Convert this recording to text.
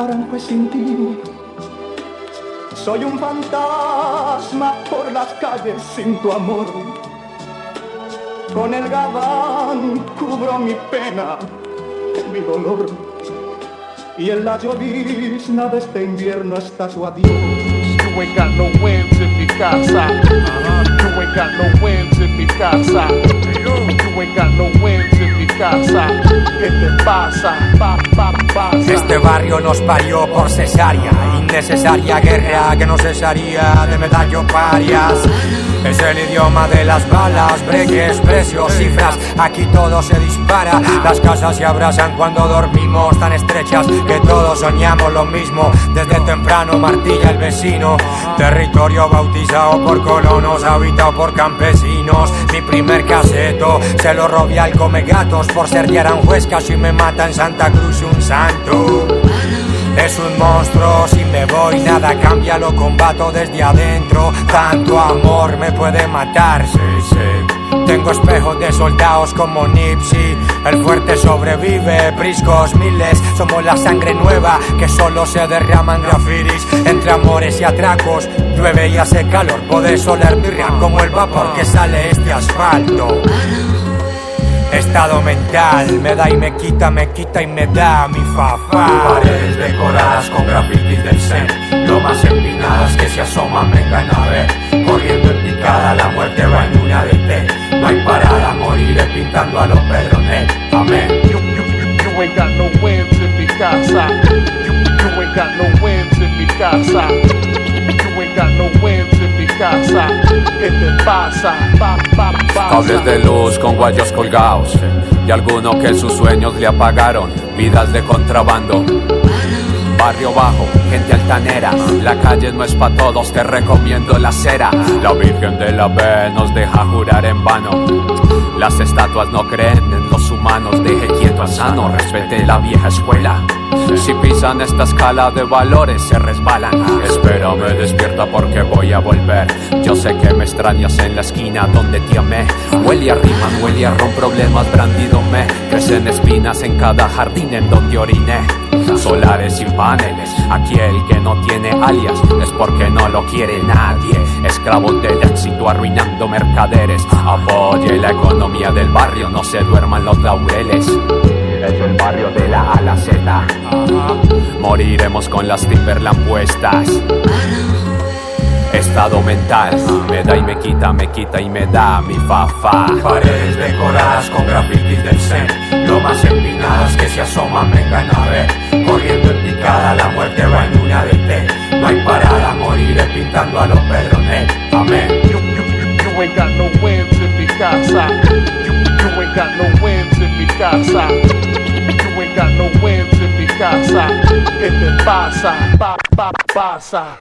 Aranjuez sin ti. Soy un fantasma por las calles sin tu amor. Con el gabán cubro mi pena, mi dolor. Y en la llovizna de este invierno está tu adiós. You ain't got no wins en mi casa. You ain't got no wins en mi casa. You ain't got no wins en mi casa. ¿Qué te pasa? Pa, pa, pasa. Este barrio nos parió por cesárea, innecesaria guerra que no cesaría de medallo parias. Es el idioma de las balas, breques, precios, cifras. Aquí todo se dispara. Las casas se abrazan cuando dormimos tan estrechas que todos soñamos lo mismo. Desde temprano martilla el vecino. Territorio bautizado por colonos, habitado por campesinos. Mi primer caseto se lo robé al come gatos por ser de Aranjuez. Casi me mata en Santa Cruz un santo. Es un monstruo, voy nada cambia, lo combato desde adentro. Tanto amor me puede matar, sí, sí. Tengo espejos de soldados como Nipsey. El fuerte sobrevive, priscos miles. Somos la sangre nueva que solo se derrama en grafitis. Entre amores y atracos, llueve y hace calor. Podés oler mi como el vapor que sale este asfalto. Estado mental, me da y me quita, me quita y me da mi fafá. Paredes decoradas con grafitis del zen Lomas empinadas que se asoman, vengan a ver. Corriendo en picada, la muerte va en pasa? Pa, pa, pasa. Cables de luz con guayos colgados y alguno que sus sueños le apagaron. Vidas de contrabando. Barrio bajo, gente altanera. La calle no es pa' todos, te recomiendo la acera. La Virgen de la B nos deja jurar en vano. Las estatuas no creen en los humanos, deje quieto a sano, respete la vieja escuela. Si pisan esta escala de valores se resbalan. Espérame, despierta porque voy a volver. Yo sé que me extrañas en la esquina donde te amé. Huele a rimas, huele a ron, problemas brandídome. Crecen espinas en cada jardín en donde oriné. Solares sin paneles. Aquí el que no tiene alias es porque no lo quiere nadie. Esclavos del éxito arruinando mercaderes. Apoye la economía del barrio, no se duerman los laureles. Es el barrio de la A a la Z. Moriremos con las Timberland puestas. Estado mental, me da y me quita, me quita y me da mi fafa. Paredes decoradas con grafitis del zen Lomas empinadas que se asoman, vengan a ver Corriendo en picada, la muerte va en una de té No hay parada, moriré pintando a los pedrones Amén You, you, you, you ain't got no wins en mi casa. You, you ain't got no wins en mi casa. Casa. ¿Qué te pasa? Pa, pa, pasa.